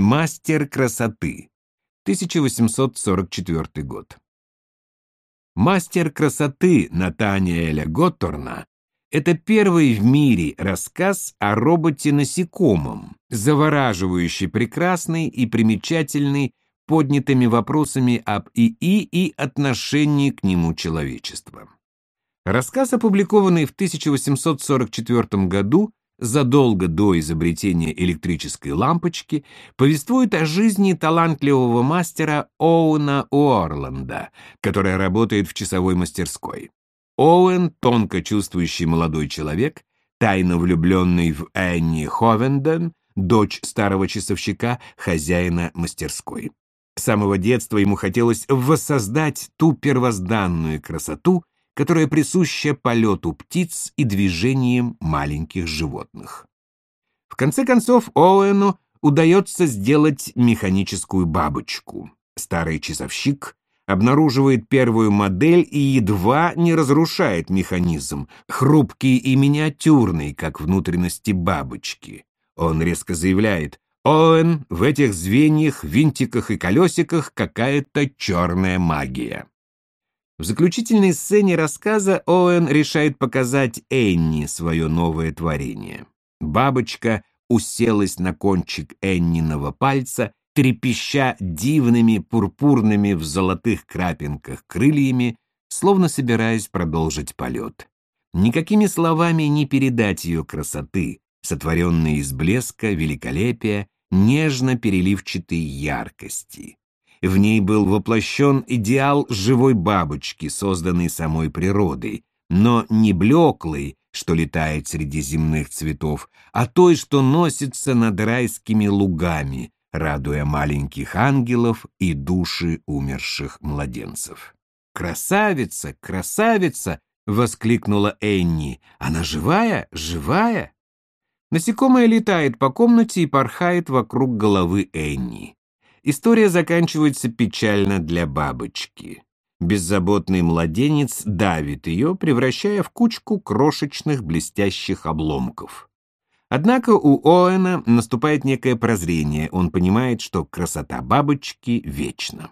Мастер красоты. 1844 год. Мастер красоты Натаниэля Готторна – это первый в мире рассказ о роботе-насекомом, завораживающий прекрасный и примечательный поднятыми вопросами об ИИ и отношении к нему человечества. Рассказ, опубликованный в 1844 году, задолго до изобретения электрической лампочки, повествует о жизни талантливого мастера Оуэна Уорланда, который работает в часовой мастерской. Оуэн, тонко чувствующий молодой человек, тайно влюбленный в Энни Ховенден, дочь старого часовщика, хозяина мастерской. С самого детства ему хотелось воссоздать ту первозданную красоту, которая присуща полету птиц и движениям маленьких животных. В конце концов, Оуэну удается сделать механическую бабочку. Старый часовщик обнаруживает первую модель и едва не разрушает механизм, хрупкий и миниатюрный, как внутренности бабочки. Он резко заявляет, Оуэн, в этих звеньях, винтиках и колесиках какая-то черная магия. В заключительной сцене рассказа Оуэн решает показать Энни свое новое творение. Бабочка уселась на кончик Энниного пальца, трепеща дивными пурпурными в золотых крапинках крыльями, словно собираясь продолжить полет. Никакими словами не передать ее красоты, сотворенной из блеска, великолепия нежно-переливчатой яркости. В ней был воплощен идеал живой бабочки, созданной самой природой, но не блеклой, что летает среди земных цветов, а той, что носится над райскими лугами, радуя маленьких ангелов и души умерших младенцев. «Красавица! Красавица!» — воскликнула Энни. «Она живая? Живая?» Насекомое летает по комнате и порхает вокруг головы Энни. История заканчивается печально для бабочки. Беззаботный младенец давит ее, превращая в кучку крошечных блестящих обломков. Однако у Оэна наступает некое прозрение, он понимает, что красота бабочки вечна.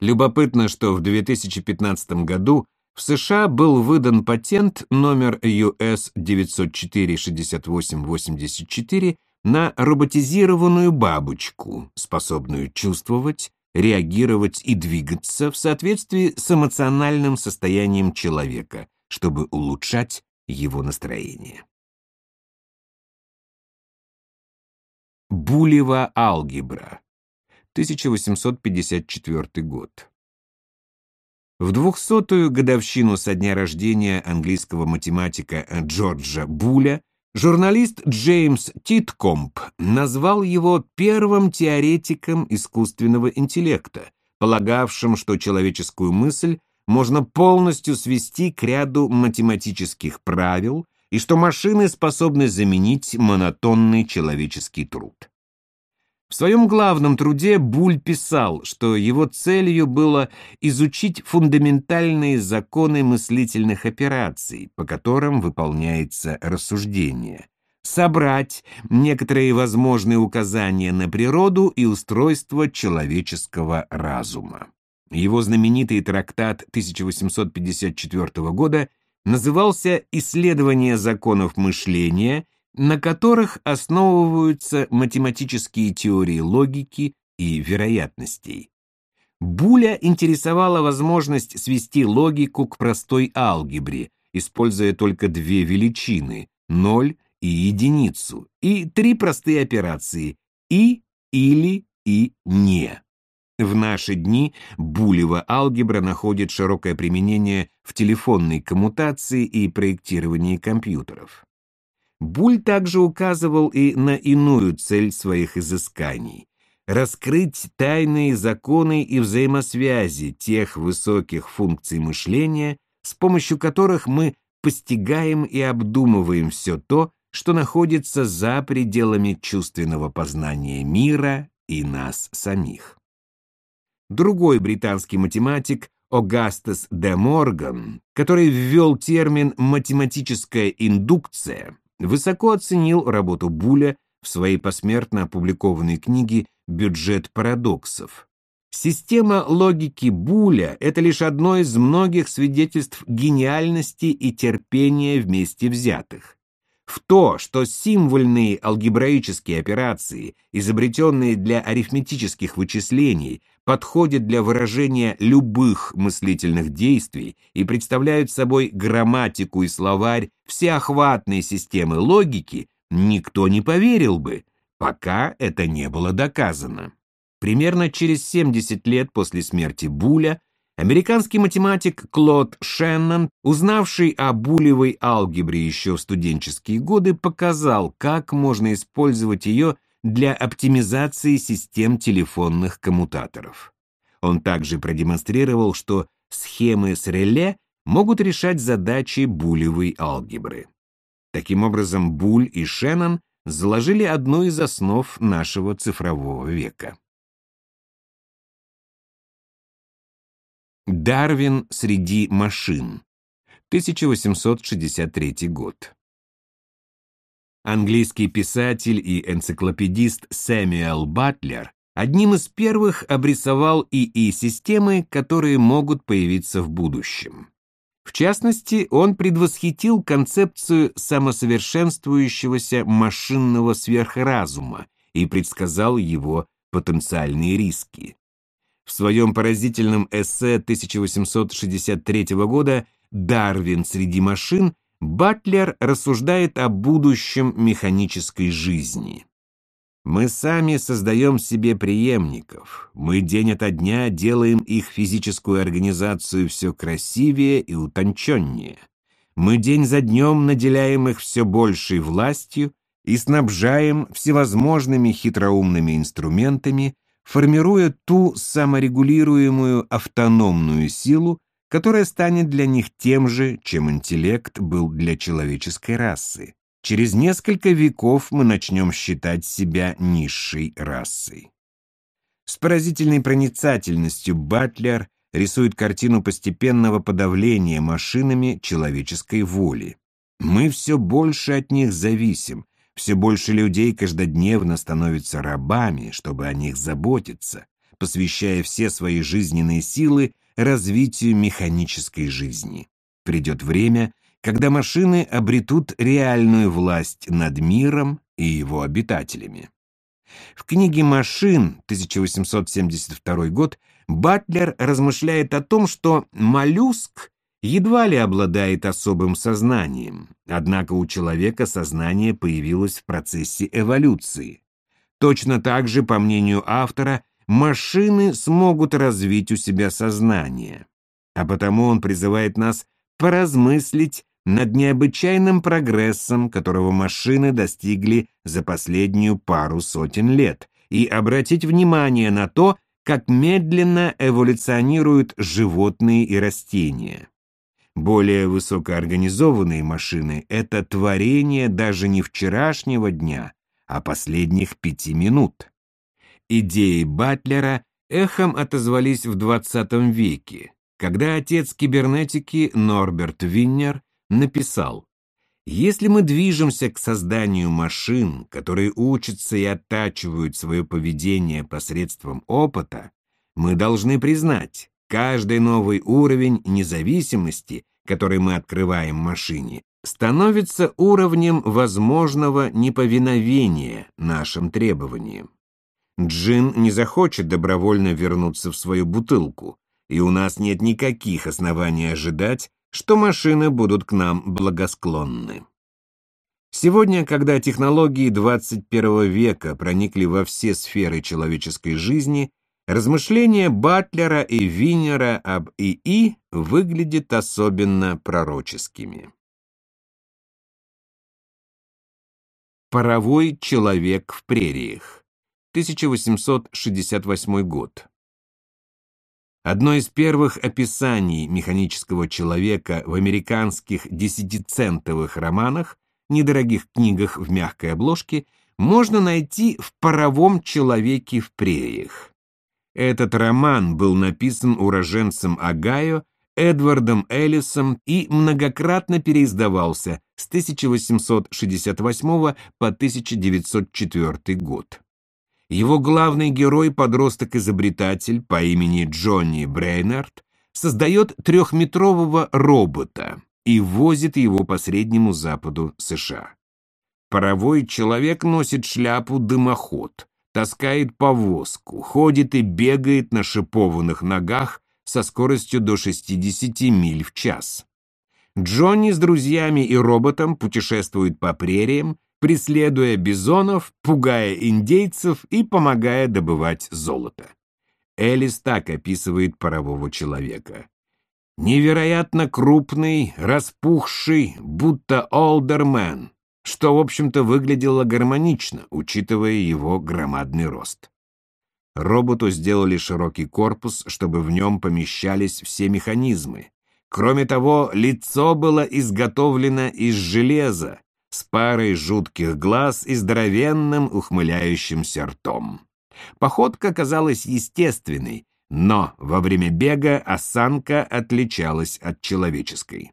Любопытно, что в 2015 году в США был выдан патент номер US 904-6884 на роботизированную бабочку, способную чувствовать, реагировать и двигаться в соответствии с эмоциональным состоянием человека, чтобы улучшать его настроение. Булева алгебра. 1854 год. В двухсотую годовщину со дня рождения английского математика Джорджа Буля журналист Джеймс Титкомп назвал его первым теоретиком искусственного интеллекта, полагавшим, что человеческую мысль можно полностью свести к ряду математических правил и что машины способны заменить монотонный человеческий труд. В своем главном труде Буль писал, что его целью было изучить фундаментальные законы мыслительных операций, по которым выполняется рассуждение, собрать некоторые возможные указания на природу и устройство человеческого разума. Его знаменитый трактат 1854 года назывался «Исследование законов мышления» на которых основываются математические теории логики и вероятностей. Буля интересовала возможность свести логику к простой алгебре, используя только две величины – ноль и единицу, и три простые операции – и, или, и, не. В наши дни булева алгебра находит широкое применение в телефонной коммутации и проектировании компьютеров. Буль также указывал и на иную цель своих изысканий — раскрыть тайные законы и взаимосвязи тех высоких функций мышления, с помощью которых мы постигаем и обдумываем все то, что находится за пределами чувственного познания мира и нас самих. Другой британский математик Огастес де Морган, который ввел термин «математическая индукция», высоко оценил работу Буля в своей посмертно опубликованной книге «Бюджет парадоксов». Система логики Буля – это лишь одно из многих свидетельств гениальности и терпения вместе взятых в то, что символьные алгебраические операции, изобретенные для арифметических вычислений, подходят для выражения любых мыслительных действий и представляют собой грамматику и словарь всеохватной системы логики, никто не поверил бы, пока это не было доказано. Примерно через 70 лет после смерти Буля Американский математик Клод Шеннон, узнавший о булевой алгебре еще в студенческие годы, показал, как можно использовать ее для оптимизации систем телефонных коммутаторов. Он также продемонстрировал, что схемы с реле могут решать задачи булевой алгебры. Таким образом, Буль и Шеннон заложили одну из основ нашего цифрового века. Дарвин среди машин. 1863 год. Английский писатель и энциклопедист Сэмюэл Батлер одним из первых обрисовал ИИ-системы, которые могут появиться в будущем. В частности, он предвосхитил концепцию самосовершенствующегося машинного сверхразума и предсказал его потенциальные риски. В своем поразительном эссе 1863 года «Дарвин среди машин» Батлер рассуждает о будущем механической жизни. Мы сами создаем себе преемников. Мы день ото дня делаем их физическую организацию все красивее и утонченнее. Мы день за днем наделяем их все большей властью и снабжаем всевозможными хитроумными инструментами, формируя ту саморегулируемую автономную силу, которая станет для них тем же, чем интеллект был для человеческой расы. Через несколько веков мы начнем считать себя низшей расой. С поразительной проницательностью Батлер рисует картину постепенного подавления машинами человеческой воли. Мы все больше от них зависим, все больше людей каждодневно становятся рабами, чтобы о них заботиться, посвящая все свои жизненные силы развитию механической жизни. Придет время, когда машины обретут реальную власть над миром и его обитателями. В книге «Машин» 1872 год Батлер размышляет о том, что моллюск едва ли обладает особым сознанием, однако у человека сознание появилось в процессе эволюции. Точно так же, по мнению автора, машины смогут развить у себя сознание. А потому он призывает нас поразмыслить над необычайным прогрессом, которого машины достигли за последнюю пару сотен лет, и обратить внимание на то, как медленно эволюционируют животные и растения. Более высокоорганизованные машины — это творение даже не вчерашнего дня, а последних пяти минут. Идеи Батлера эхом отозвались в 20 веке, когда отец кибернетики Норберт Виннер написал «Если мы движемся к созданию машин, которые учатся и оттачивают свое поведение посредством опыта, мы должны признать, Каждый новый уровень независимости, который мы открываем машине, становится уровнем возможного неповиновения нашим требованиям. Джин не захочет добровольно вернуться в свою бутылку, и у нас нет никаких оснований ожидать, что машины будут к нам благосклонны. Сегодня, когда технологии 21 века проникли во все сферы человеческой жизни, Размышления Батлера и Винера об ИИ выглядят особенно пророческими. Паровой человек в прериях. 1868 год. Одно из первых описаний механического человека в американских десятицентовых романах, недорогих книгах в мягкой обложке, можно найти в «Паровом человеке в прериях». Этот роман был написан уроженцем Огайо Эдвардом Эллисом и многократно переиздавался с 1868 по 1904 год. Его главный герой, подросток-изобретатель по имени Джонни Брейнард, создает трехметрового робота и возит его по Среднему Западу США. Паровой человек носит шляпу-дымоход, таскает повозку, ходит и бегает на шипованных ногах со скоростью до 60 миль в час. Джонни с друзьями и роботом путешествует по прериям, преследуя бизонов, пугая индейцев и помогая добывать золото. Элис так описывает парового человека. Невероятно крупный, распухший, будто олдермен, что, в общем-то, выглядело гармонично, учитывая его громадный рост. Роботу сделали широкий корпус, чтобы в нем помещались все механизмы. Кроме того, лицо было изготовлено из железа, с парой жутких глаз и здоровенным ухмыляющимся ртом. Походка казалась естественной, но во время бега осанка отличалась от человеческой.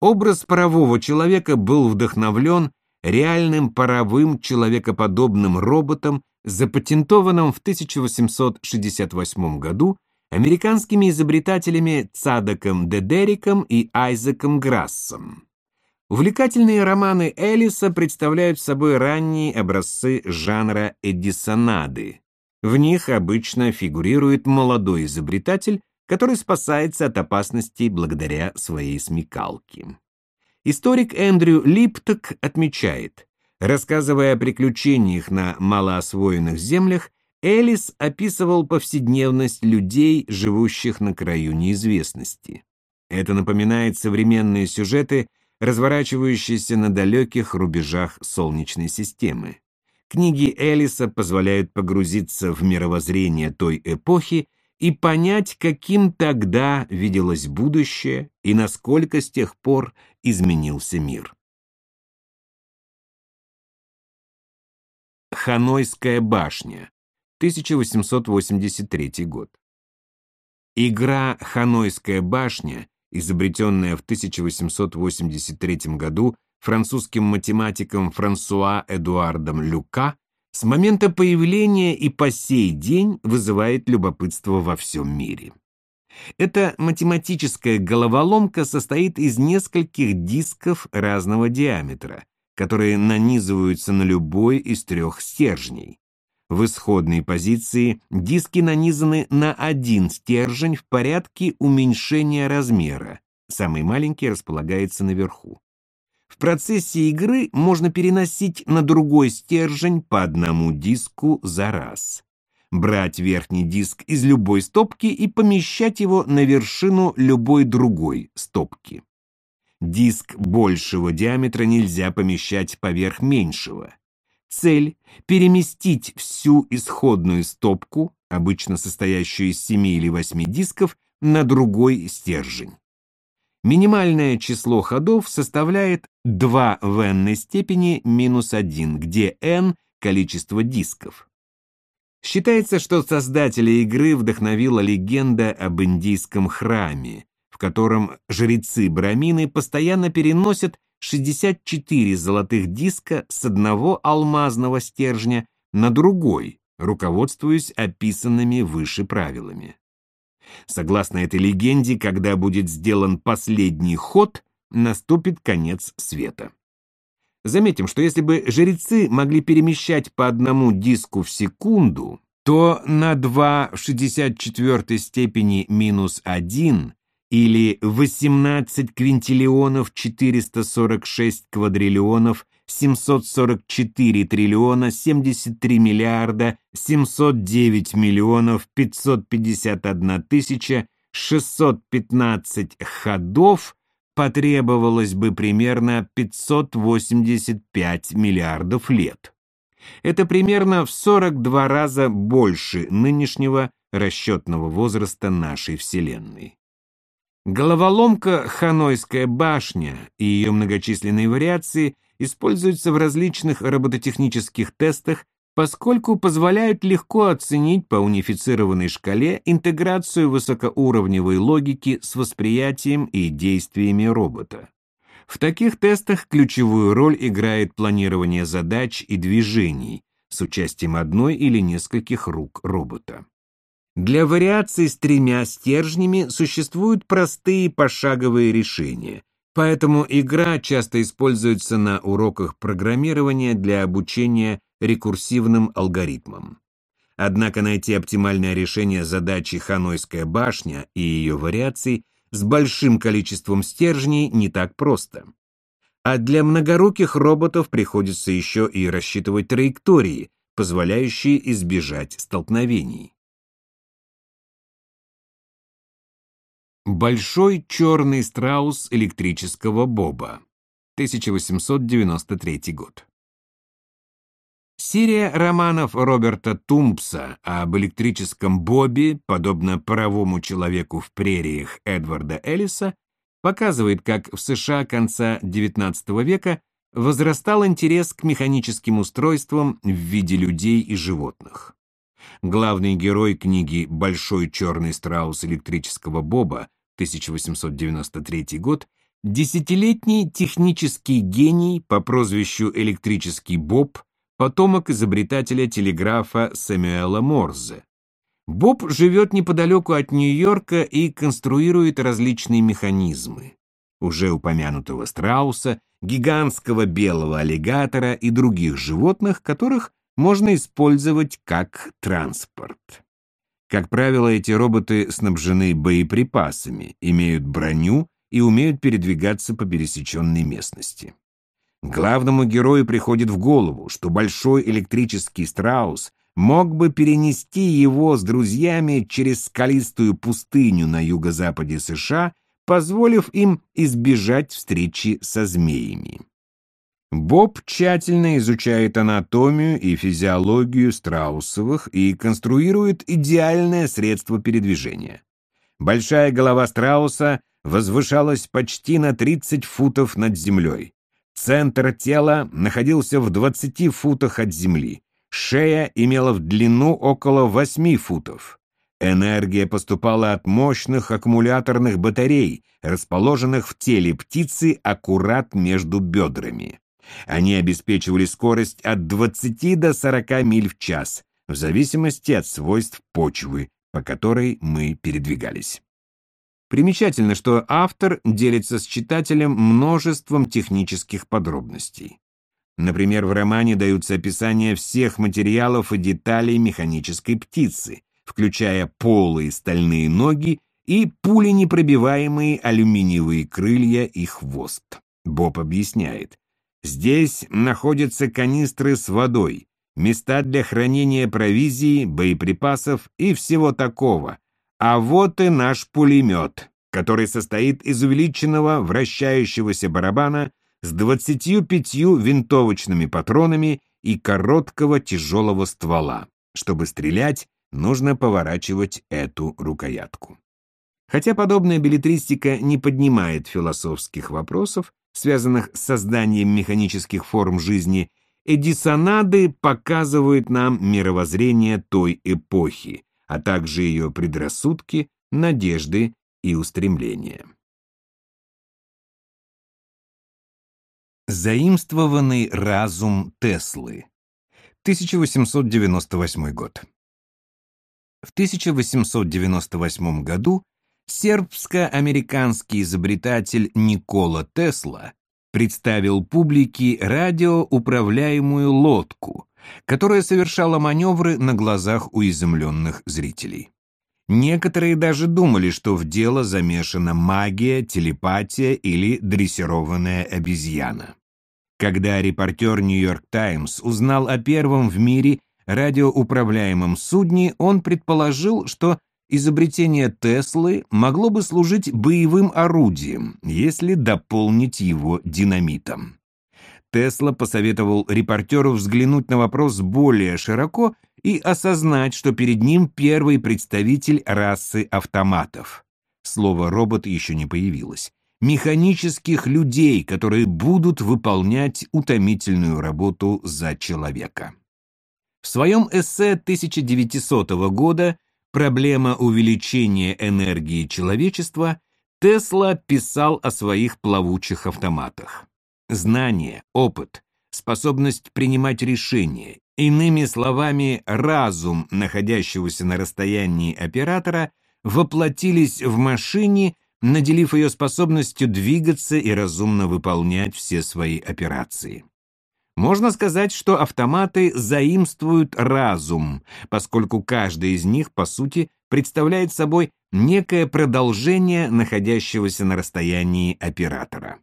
Образ парового человека был вдохновлен реальным паровым человекоподобным роботом, запатентованным в 1868 году американскими изобретателями Цадоком Дедериком и Айзеком Грассом. Увлекательные романы Элиса представляют собой ранние образцы жанра эдисонады. В них обычно фигурирует молодой изобретатель, который спасается от опасностей благодаря своей смекалке. Историк Эндрю Липток отмечает, рассказывая о приключениях на малоосвоенных землях, Элис описывал повседневность людей, живущих на краю неизвестности. Это напоминает современные сюжеты, разворачивающиеся на далеких рубежах Солнечной системы. Книги Элиса позволяют погрузиться в мировоззрение той эпохи и понять, каким тогда виделось будущее и насколько с тех пор изменился мир. Ханойская башня, 1883 год. Игра «Ханойская башня», изобретенная в 1883 году французским математиком Франсуа Эдуардом Люка, с момента появления и по сей день вызывает любопытство во всем мире. Эта математическая головоломка состоит из нескольких дисков разного диаметра, которые нанизываются на любой из трех стержней. В исходной позиции диски нанизаны на один стержень в порядке уменьшения размера. Самый маленький располагается наверху. В процессе игры можно переносить на другой стержень по одному диску за раз. Брать верхний диск из любой стопки и помещать его на вершину любой другой стопки. Диск большего диаметра нельзя помещать поверх меньшего. Цель – переместить всю исходную стопку, обычно состоящую из 7 или 8 дисков, на другой стержень. Минимальное число ходов составляет 2 в n степени минус 1, где n – количество дисков. Считается, что создателя игры вдохновила легенда об индийском храме, в котором жрецы-брамины постоянно переносят 64 золотых диска с одного алмазного стержня на другой, руководствуясь описанными выше правилами. Согласно этой легенде, когда будет сделан последний ход, наступит конец света. Заметим, что если бы жрецы могли перемещать по одному диску в секунду, то на 2 в 64 степени минус 1 или 18 квинтиллионов 446 квадриллионов 744 триллиона 73 миллиарда 709 миллионов 551 тысяча 615 ходов потребовалось бы примерно 585 миллиардов лет. Это примерно в 42 раза больше нынешнего расчетного возраста нашей Вселенной. Головоломка «Ханойская башня» и ее многочисленные вариации используются в различных робототехнических тестах, поскольку позволяют легко оценить по унифицированной шкале интеграцию высокоуровневой логики с восприятием и действиями робота. В таких тестах ключевую роль играет планирование задач и движений, с участием одной или нескольких рук робота. Для вариаций с тремя стержнями существуют простые пошаговые решения, поэтому игра часто используется на уроках программирования для обучения рекурсивным алгоритмам. Однако найти оптимальное решение задачи Ханойская башня и ее вариаций с большим количеством стержней не так просто. А для многоруких роботов приходится еще и рассчитывать траектории, позволяющие избежать столкновений. Большой черный страус электрического боба. 1893 год. Серия романов Роберта Тумпса об электрическом бобе, подобно паровому человеку в прериях Эдварда Эллиса, показывает, как в США конца XIX века возрастал интерес к механическим устройствам в виде людей и животных. Главный герой книги «Большой черный страус электрического боба» 1893 год десятилетний технический гений по прозвищу «Электрический Боб», потомок изобретателя телеграфа Сэмюэла Морзе. Боб живет неподалеку от Нью-Йорка и конструирует различные механизмы. Уже упомянутого страуса, гигантского белого аллигатора и других животных, которых можно использовать как транспорт. Как правило, эти роботы снабжены боеприпасами, имеют броню и умеют передвигаться по пересеченной местности. Главному герою приходит в голову, что большой электрический страус мог бы перенести его с друзьями через скалистую пустыню на юго-западе США, позволив им избежать встречи со змеями. Боб тщательно изучает анатомию и физиологию страусовых и конструирует идеальное средство передвижения. Большая голова страуса возвышалась почти на 30 футов над землей. Центр тела находился в 20 футах от земли. Шея имела в длину около 8 футов. Энергия поступала от мощных аккумуляторных батарей, расположенных в теле птицы аккурат между бедрами. Они обеспечивали скорость от 20 до 40 миль в час, в зависимости от свойств почвы, по которой мы передвигались. Примечательно, что автор делится с читателем множеством технических подробностей. Например, в романе даются описания всех материалов и деталей механической птицы, включая полые стальные ноги и пуленепробиваемые алюминиевые крылья и хвост. Боб объясняет. Здесь находятся канистры с водой, места для хранения провизии, боеприпасов и всего такого, а вот и наш пулемет, который состоит из увеличенного вращающегося барабана с 25 винтовочными патронами и короткого тяжелого ствола. Чтобы стрелять, нужно поворачивать эту рукоятку. Хотя подобная билетристика не поднимает философских вопросов, связанных с созданием механических форм жизни, Эдисонады показывают нам мировоззрение той эпохи, а также ее предрассудки, надежды и устремления. Заимствованный разум Теслы. 1898 год. В 1898 году сербско-американский изобретатель Никола Тесла представил публике радиоуправляемую лодку, которая совершала маневры на глазах у изумленных зрителей. Некоторые даже думали, что в дело замешана магия, телепатия или дрессированная обезьяна. Когда репортер «Нью-Йорк Таймс» узнал о первом в мире радиоуправляемом судне, он предположил, что изобретение Теслы могло бы служить боевым орудием, если дополнить его динамитом. Тесла посоветовал репортеру взглянуть на вопрос более широко и осознать, что перед ним первый представитель расы автоматов. Слово «робот» еще не появилось. Механических людей, которые будут выполнять утомительную работу за человека. В своем эссе 1900 года «Проблема увеличения энергии человечества» Тесла писал о своих плавучих автоматах. Знание, опыт, способность принимать решения, Иными словами, разум, находящегося на расстоянии оператора, воплотились в машине, наделив ее способностью двигаться и разумно выполнять все свои операции. Можно сказать, что автоматы заимствуют разум, поскольку каждый из них, по сути, представляет собой некое продолжение находящегося на расстоянии оператора.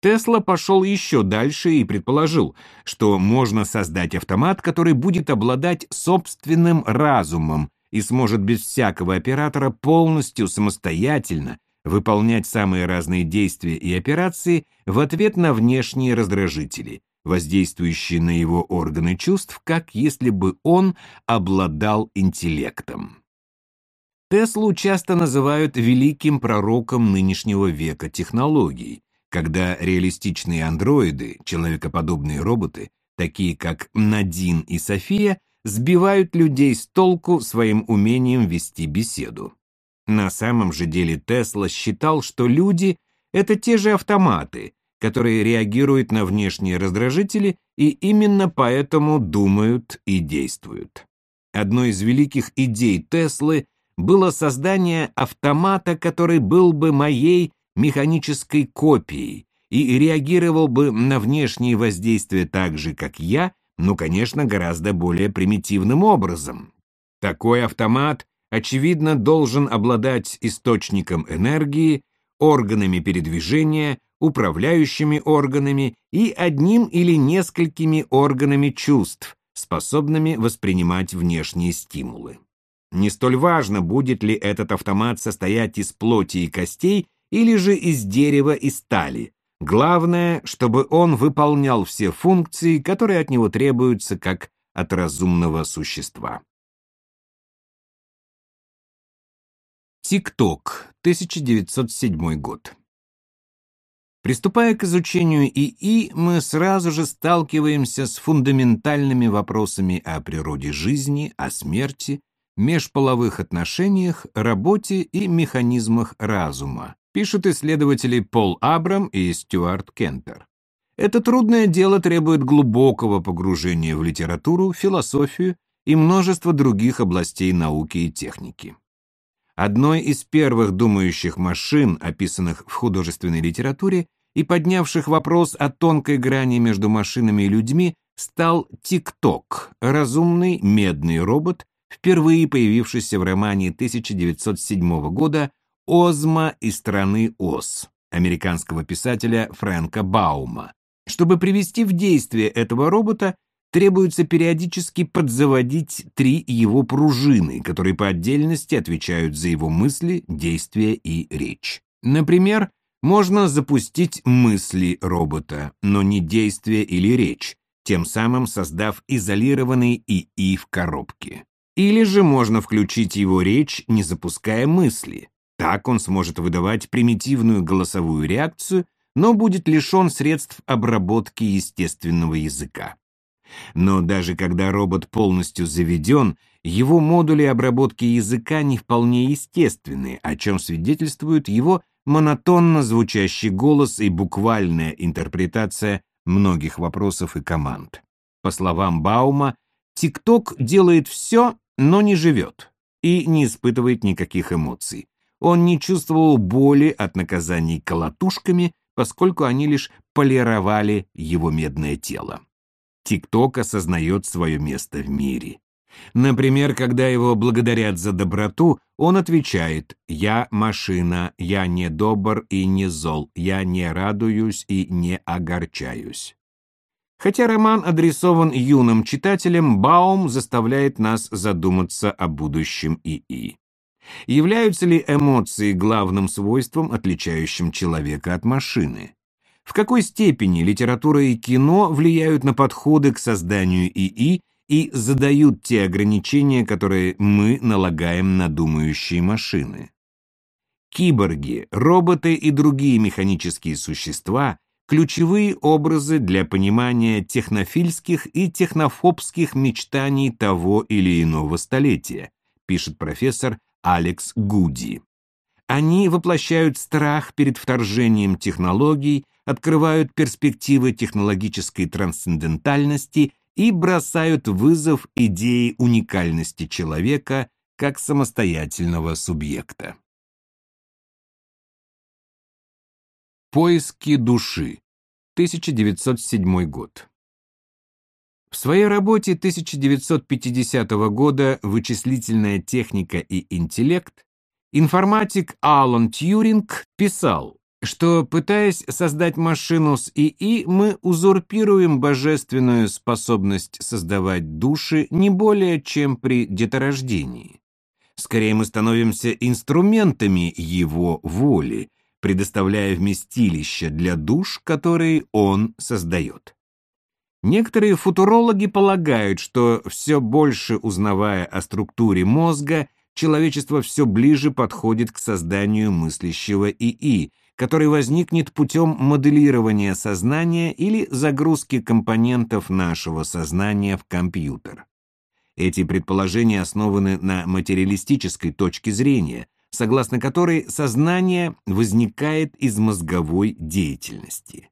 Тесла пошел еще дальше и предположил, что можно создать автомат, который будет обладать собственным разумом и сможет без всякого оператора полностью самостоятельно выполнять самые разные действия и операции в ответ на внешние раздражители, воздействующие на его органы чувств, как если бы он обладал интеллектом. Теслу часто называют великим пророком нынешнего века технологий, когда реалистичные андроиды, человекоподобные роботы, такие как Надин и София, сбивают людей с толку своим умением вести беседу. На самом же деле Тесла считал, что люди — это те же автоматы, которые реагируют на внешние раздражители и именно поэтому думают и действуют. Одной из великих идей Теслы было создание автомата, который был бы моей механической копией и реагировал бы на внешние воздействия так же, как я, но, конечно, гораздо более примитивным образом. Такой автомат, очевидно, должен обладать источником энергии, органами передвижения, управляющими органами и одним или несколькими органами чувств, способными воспринимать внешние стимулы. Не столь важно, будет ли этот автомат состоять из плоти и костей или же из дерева и стали. Главное, чтобы он выполнял все функции, которые от него требуются как от разумного существа. ТикТок, 1907 год. Приступая к изучению ИИ, мы сразу же сталкиваемся с фундаментальными вопросами о природе жизни, о смерти, межполовых отношениях, работе и механизмах разума, пишут исследователи Пол Абрам и Стюарт Кентер. Это трудное дело требует глубокого погружения в литературу, философию и множество других областей науки и техники. Одной из первых думающих машин, описанных в художественной литературе и поднявших вопрос о тонкой грани между машинами и людьми, стал ТикТок, разумный медный робот, впервые появившийся в романе 1907 года «Озма из страны Оз» американского писателя Фрэнка Баума. Чтобы привести в действие этого робота, требуется периодически подзаводить три его пружины, которые по отдельности отвечают за его мысли, действия и речь. Например, можно запустить мысли робота, но не действия или речь, тем самым создав изолированный ИИ в коробке. Или же можно включить его речь, не запуская мысли. Так он сможет выдавать примитивную голосовую реакцию, но будет лишен средств обработки естественного языка. Но даже когда робот полностью заведен, его модули обработки языка не вполне естественны, о чем свидетельствует его монотонно звучащий голос и буквальная интерпретация многих вопросов и команд. По словам Баума, ТикТок делает все, но не живет и не испытывает никаких эмоций. Он не чувствовал боли от наказаний колотушками, поскольку они лишь полировали его медное тело. ТикТок осознает свое место в мире. Например, когда его благодарят за доброту, он отвечает «Я машина, я не добр и не зол, я не радуюсь и не огорчаюсь». Хотя роман адресован юным читателям, Баум заставляет нас задуматься о будущем ИИ. Являются ли эмоции главным свойством, отличающим человека от машины? В какой степени литература и кино влияют на подходы к созданию ИИ и задают те ограничения, которые мы налагаем на думающие машины? Киборги, роботы и другие механические существа – ключевые образы для понимания технофильских и технофобских мечтаний того или иного столетия, пишет профессор Алекс Гуди. Они воплощают страх перед вторжением технологий открывают перспективы технологической трансцендентальности и бросают вызов идее уникальности человека как самостоятельного субъекта. Поиски души. 1907 год. В своей работе 1950 года «Вычислительная техника и интеллект» информатик Алан Тьюринг писал, что, пытаясь создать машину с ИИ, мы узурпируем божественную способность создавать души не более, чем при деторождении. Скорее, мы становимся инструментами его воли, предоставляя вместилище для душ, которые он создает. Некоторые футурологи полагают, что все больше узнавая о структуре мозга, человечество все ближе подходит к созданию мыслящего ИИ, который возникнет путем моделирования сознания или загрузки компонентов нашего сознания в компьютер. Эти предположения основаны на материалистической точке зрения, согласно которой сознание возникает из мозговой деятельности.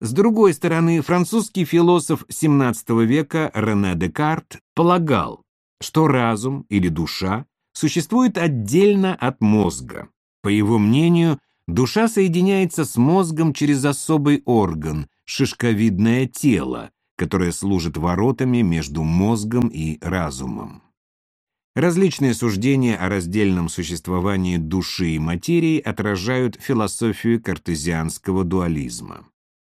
С другой стороны, французский философ XVII века Рене Декарт полагал, что разум или душа существует отдельно от мозга. По его мнению, душа соединяется с мозгом через особый орган – шишковидное тело, которое служит воротами между мозгом и разумом. Различные суждения о раздельном существовании души и материи отражают философию картезианского дуализма.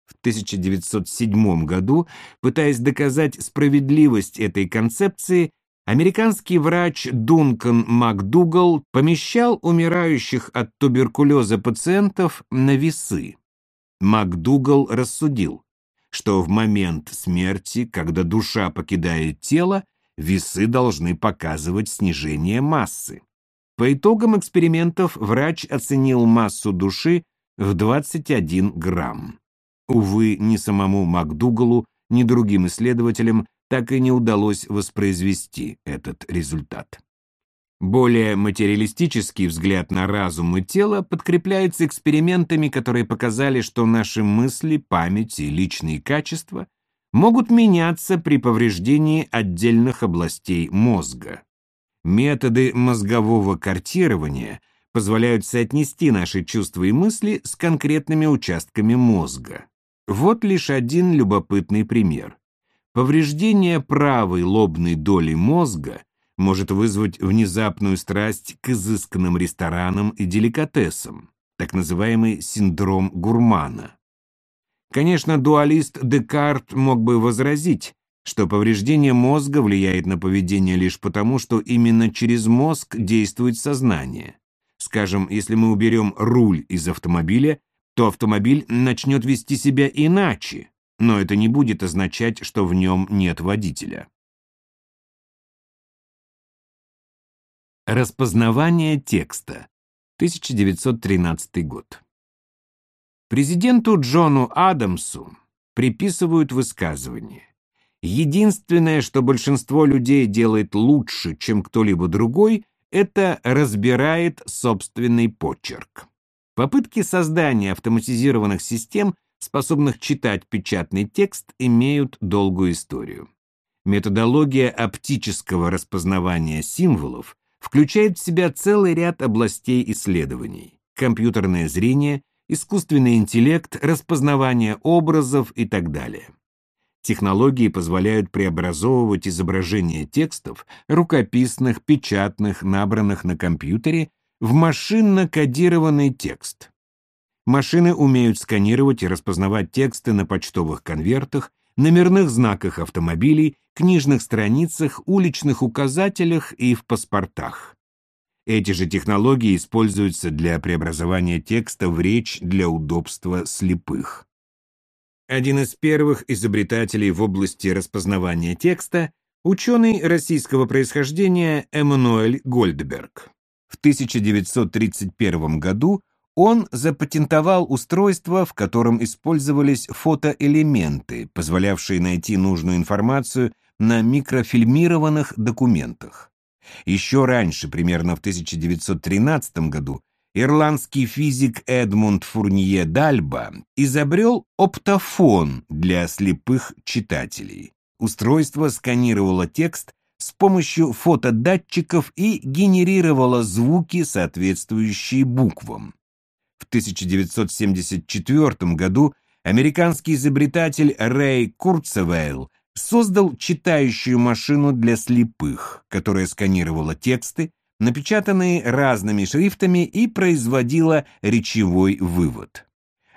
В 1907 году, пытаясь доказать справедливость этой концепции, американский врач Дункан МакДугал помещал умирающих от туберкулеза пациентов на весы. МакДугал рассудил, что в момент смерти, когда душа покидает тело, весы должны показывать снижение массы. По итогам экспериментов врач оценил массу души в 21 грамм. Увы, ни самому МакДугалу, ни другим исследователям так и не удалось воспроизвести этот результат. Более материалистический взгляд на разум и тело подкрепляется экспериментами, которые показали, что наши мысли, память и личные качества могут меняться при повреждении отдельных областей мозга. Методы мозгового картирования позволяют соотнести наши чувства и мысли с конкретными участками мозга. Вот лишь один любопытный пример. Повреждение правой лобной доли мозга может вызвать внезапную страсть к изысканным ресторанам и деликатесам, так называемый синдром гурмана. Конечно, дуалист Декарт мог бы возразить, что повреждение мозга влияет на поведение лишь потому, что именно через мозг действует сознание. Скажем, если мы уберем руль из автомобиля, то автомобиль начнет вести себя иначе, но это не будет означать, что в нем нет водителя. Распознавание текста. 1913 год. Президенту Джону Адамсу приписывают высказывание. Единственное, что большинство людей делает лучше, чем кто-либо другой, это разбирает собственный почерк. Попытки создания автоматизированных систем, способных читать печатный текст, имеют долгую историю. Методология оптического распознавания символов включает в себя целый ряд областей исследований. Компьютерное зрение, искусственный интеллект, распознавание образов и так далее. Технологии позволяют преобразовывать изображения текстов, рукописных, печатных, набранных на компьютере, в машинно-кодированный текст. Машины умеют сканировать и распознавать тексты на почтовых конвертах, номерных знаках автомобилей, книжных страницах, уличных указателях и в паспортах. Эти же технологии используются для преобразования текста в речь для удобства слепых. Один из первых изобретателей в области распознавания текста – ученый российского происхождения Эммануэль Гольдберг. В 1931 году он запатентовал устройство, в котором использовались фотоэлементы, позволявшие найти нужную информацию на микрофильмированных документах. Еще раньше, примерно в 1913 году, ирландский физик Эдмунд Фурнье Дальба изобрел оптофон для слепых читателей. Устройство сканировало текст с помощью фотодатчиков и генерировало звуки, соответствующие буквам. В 1974 году американский изобретатель Рэй Курцевейл создал читающую машину для слепых, которая сканировала тексты, напечатанные разными шрифтами и производила речевой вывод.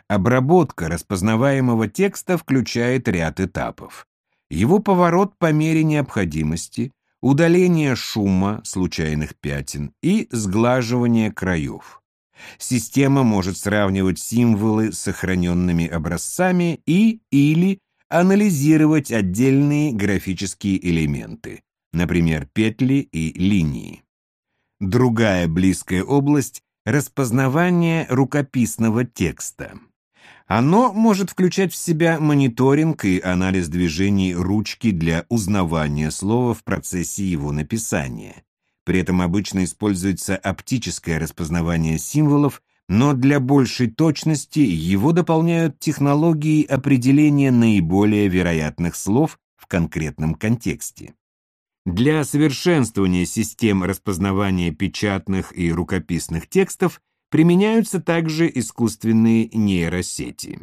Обработка распознаваемого текста включает ряд этапов. Его поворот по мере необходимости, удаление шума, случайных пятен и сглаживание краев. Система может сравнивать символы с сохраненными образцами и или анализировать отдельные графические элементы, например, петли и линии. Другая близкая область – распознавание рукописного текста. Оно может включать в себя мониторинг и анализ движений ручки для узнавания слова в процессе его написания. При этом обычно используется оптическое распознавание символов, но для большей точности его дополняют технологии определения наиболее вероятных слов в конкретном контексте. Для совершенствования систем распознавания печатных и рукописных текстов применяются также искусственные нейросети.